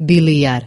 biliar